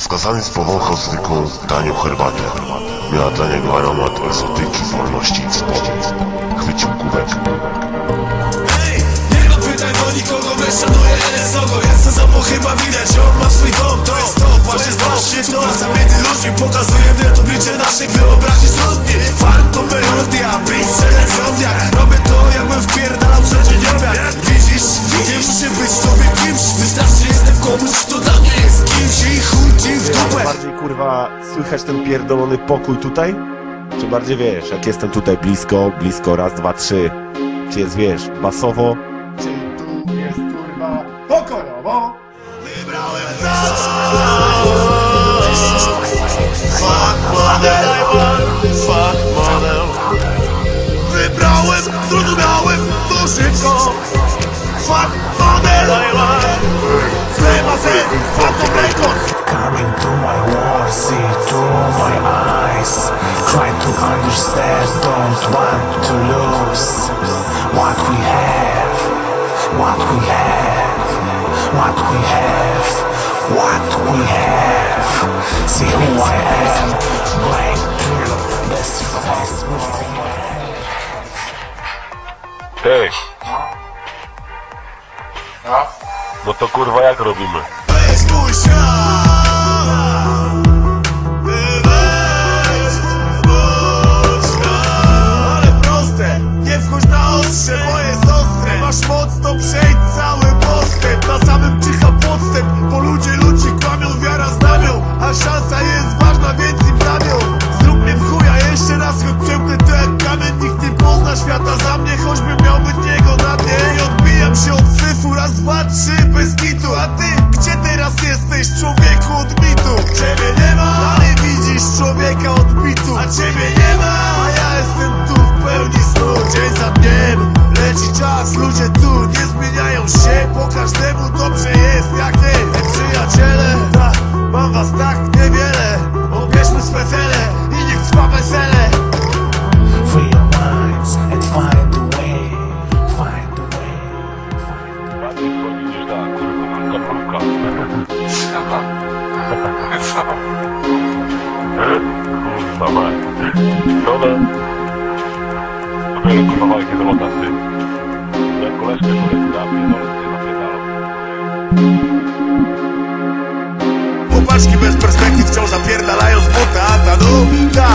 Skazany spowąchał zwykłą, tanią herbatę. Miała dla niego aromat egzotyki, wolności i spokoju. Chwycił kubek. Ej, nie ma pytań do nikogo, my szanuje NSOGO Jasne zapo chyba widać, że on ma swój dom To jest to, właśnie zobaczcie to A zamiędzy ludźmi pokazuje mnie to oblicze Bardziej kurwa słychać ten pierdolony pokój tutaj? Czy bardziej wiesz, jak jestem tutaj blisko, blisko, raz, dwa, trzy. Czy jest wiesz, basowo? Czy tu jest kurwa pokojowo? Wybrałem Fuck model, fuck model Wybrałem, zrozumiałem to szybko Fuck model To understand, don't want to lose what we have, what we have, what we have, what we have. See who I am, blank, best face with Hej! No to kurwa jak robimy? Weź mój świat świata za mnie, choćbym Kurwa mać. Szkoda. Dopiero kurwa walki z robotacy. Ja koleżkę koleżkę napierdolę, nie napierdalam. Chłopaczki bez perspektyw wciąż zapierdalają z buta A ta nuda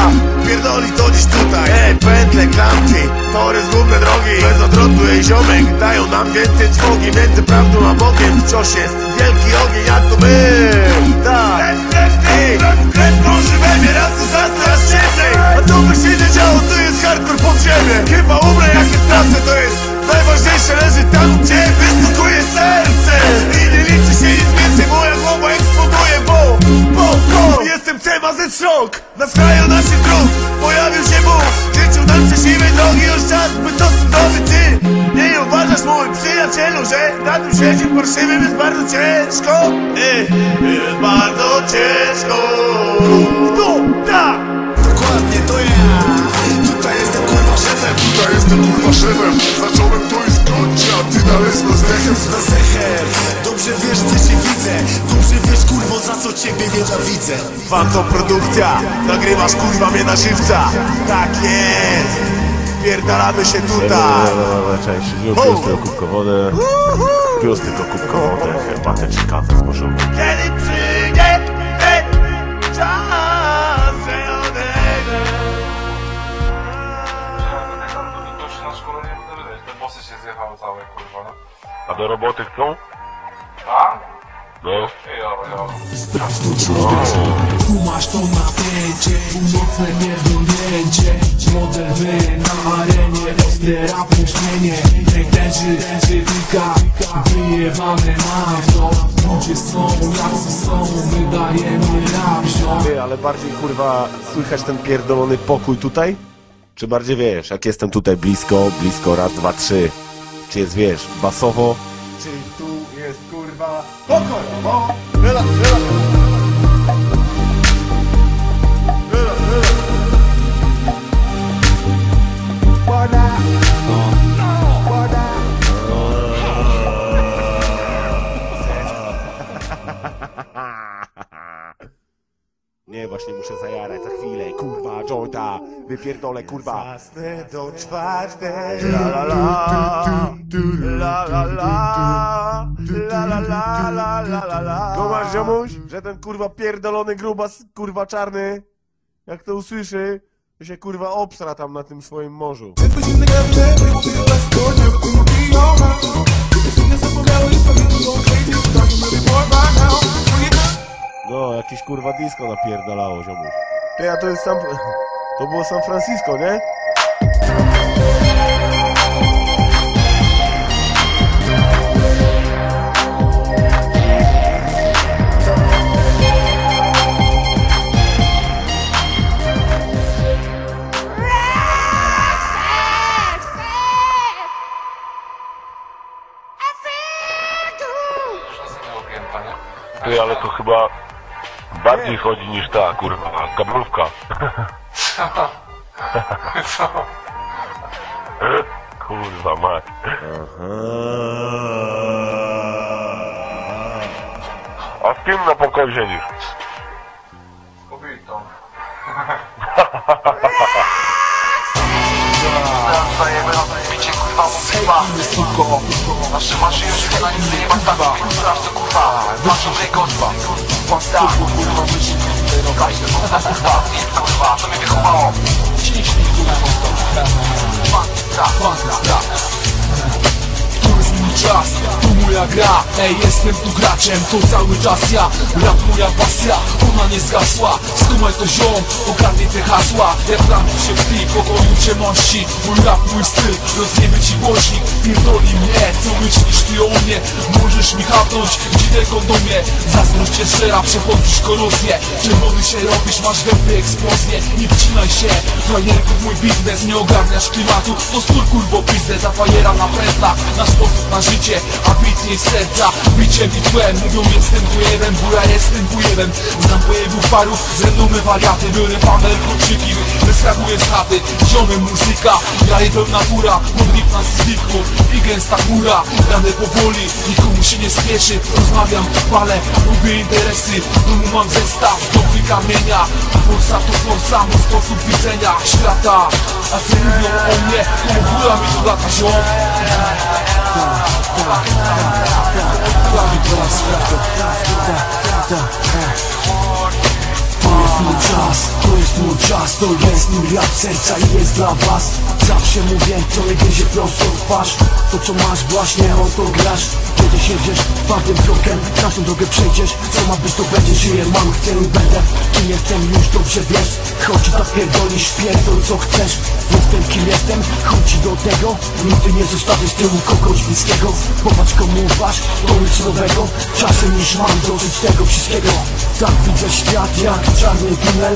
pierdoli to dziś tutaj Ej, pętle, klamki, tory zgubne drogi Bez odwrotu, ej ziomek, dają nam więcej trwogi Między prawdą a Bogiem wciąż jest wielki ogień Jak to my, tak Ej, krew krąży we mnie, raz to zas, raz cieplej A co by się nie działo, to jest hardcore podziemie Chyba umrę jak stracę, to jest Najważniejsze leży tam, gdzie wystukuje serce. I nie liczy się nic więcej, moja głowa eksploduje Bo, bo, bo. Jestem CMZ Szok Na skraju naszych dróg tym świecie parszywym jest bardzo ciężko. Ej, jest bardzo ciężko. Kto? Tak! Dokładnie to ja Tutaj jestem kurwa szefem. Tutaj jestem kurwa szefem. Zacząłem to i skończę, a ty dalej z bezdechem z bezechem Dobrze wiesz, gdzie się widzę. Dobrze wiesz, kurwo, za co ciebie nienawidzę Fanto produkcja. Nagrywasz, kurwa, mnie na żywca. Tak jest Pierdalamy się tutaj cześć. Pius tylko kubko wody. Pius tylko kubko wody. Herbatę czy kawę zbożową. Kiedy przyjdzie ten czas, że odejdę To już na szkole nie będę wydać, te bosy się zjechały całe, kurwa, no. A do roboty chcą? A? No. Ej, dobra, Kumasz to napięcie, północne pierdolnięcie Model wy na arenie, ostre rap myślenie Hejterzy, krytyka, wyjebane nam to Ludzie są jacy są, my dajemy rap ziom Ty, ale bardziej kurwa słychać ten pierdolony pokój tutaj? Czy bardziej wiesz, jak jestem tutaj blisko, blisko, raz, dwa, trzy. Czy jest wiesz, basowo? Czy tu jest kurwa ela Nie, właśnie muszę zajarać za chwilę, kurwa, jointa, wypierdolę, kurwa. Zasnę do czwartej La la la. La la la. La la la la la la la. No masz, ziomuś, że ten kurwa pierdolony grubas, kurwa czarny, jak to usłyszy, to się kurwa obsra tam na tym swoim morzu. No, jakieś kurwa disco napierdalało, ziomuś. To ja to jest sam... To było San Francisco, nie? Ty, ale to chyba bardziej chodzi niż ta, kurwa, kablówka. Co? Kurwa mać. A z kim na pokoju siedzisz? Kobietą. Kurwa muzyka Suko Nasze maszy już chyba nic nie tak Strasz to kurwa. Masz dobre godwa Pasta kurwa myśli Każdy kurwa kurwa kurwa to mnie wychowało. Ciśnij kurwa Mantra Mantra Tu jest mój czas, tu moja gra Ej, jestem tu graczem, to cały czas ja. Rap moja pasja, ona nie zgasła. Skumaj to ziom, ogarnij te hasła. Jak plantuj się w tej pokoju ciemności? Mój rap, mój styl, rozjemy ci głośnik. Pierdoli mnie, co myślisz ty o mnie? Możesz mi chapnąć, dzidę kondomie Zazdrość cię szera, przechodzisz korozję. Czerwony się robisz, masz wełby eksplozję. Nie wcinaj się, frajerków mój biznes. Nie ogarniasz klimatu, to stór kurwo pizdę Ta fajera na pętlach, na sposób na życie A bit serca, biciem i tłem Mówią jestem wujewem, bo ja jestem wujewem. Znam pojewów parów, ze mną my wariaty. Biorę panel, kluczyki, wyskakuję z chaty. Ziomy muzyka, daje pełna fura Modlip nas z i gęsta chmura Jadę powoli, nikomu się nie spieszy. Rozmawiam, palę, lubię interesy. Domu mam zestaw, kamienia. Forsa to forsa, mój sposób widzenia świata. A co mówią o mnie, to ogóra mi tu lata ziom To jest mój czas, to jest mój czas To jest mój rap serca i jest dla was. Zawsze mówię, co nie gryzie prosto w twarz. To co masz właśnie, o to grasz siedziesz twardym krokiem Każdą drogę przejdziesz. Co ma być to będzie Żyję, mam, chcę i będę. Kim jestem już dobrze wiesz. Chodź tak pierdolisz, pierdol co chcesz. Jestem kim jestem, chodź do tego. Nigdy nie zostawię z tyłu kogoś bliskiego. Popatrz komu wasz, to nic nowego. Czasem już mam dosyć tego wszystkiego. Tak widzę świat jak czarny tunel.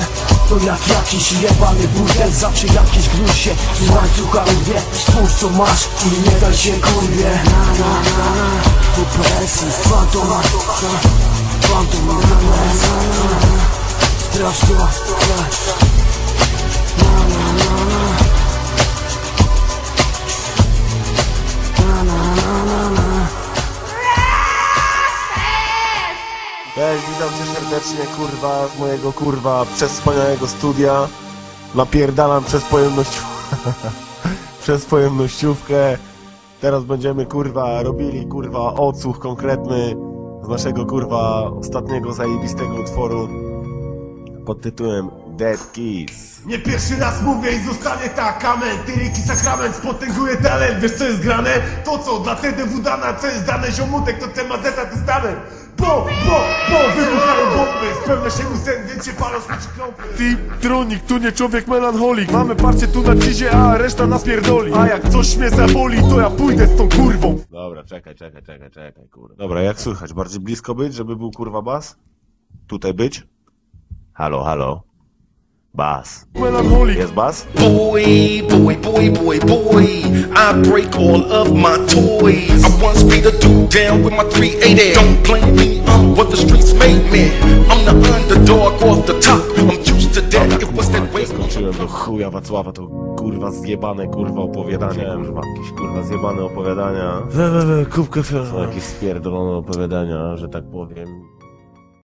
To jak jakiś jebany burdel. Zawsze jakieś gruzie z łańcucha rwie Stwórz co masz i nie daj się kurwie. Na na na presji, fantom Fantom Cześć, witam cię serdecznie, kurwa, z mojego, kurwa, przez wspaniałego studia. Napierdalam przez pojemność... przez pojemnościówkę. Teraz będziemy, kurwa, robili, kurwa, odsłuch konkretny z naszego, kurwa, ostatniego zajebistego utworu pod tytułem Dead Keys. Nie pierwszy raz mówię i zostanie tak Amen, tyryki sakrament spotęguje talent Wiesz co jest grane? To co dla TDW dana Co jest dane ziomutek to temat zeta testament Bo, bo, bo wybuchają bomby Spełnia się sen, więc się palą słyszy kląpy Ty, tronik, tu nie człowiek melancholik Mamy parcie tu na cizie, a reszta nas pierdoli A jak coś mnie zaboli, to ja pójdę z tą kurwą Dobra, czekaj, czekaj, czekaj, czekaj, kurwa. Dobra, jak słychać? Bardziej blisko być, żeby był, kurwa, bas? Tutaj być? Halo, halo? Bas. Melancholik Jest bas? Boy, boy, boy, boy, boy, I break all of my toys. I once beat a dude down with my 380. Don't blame me, I'm what the streets made me. I'm the underdog off the top. I'm used to that. It was that way. Skończyłem do chuja Wacława, to kurwa zjebane kurwa opowiadanie, kurwa, jakieś kurwa zjebane opowiadania. We, we, we, kubkę Są jakieś spierdolone opowiadania, że tak powiem.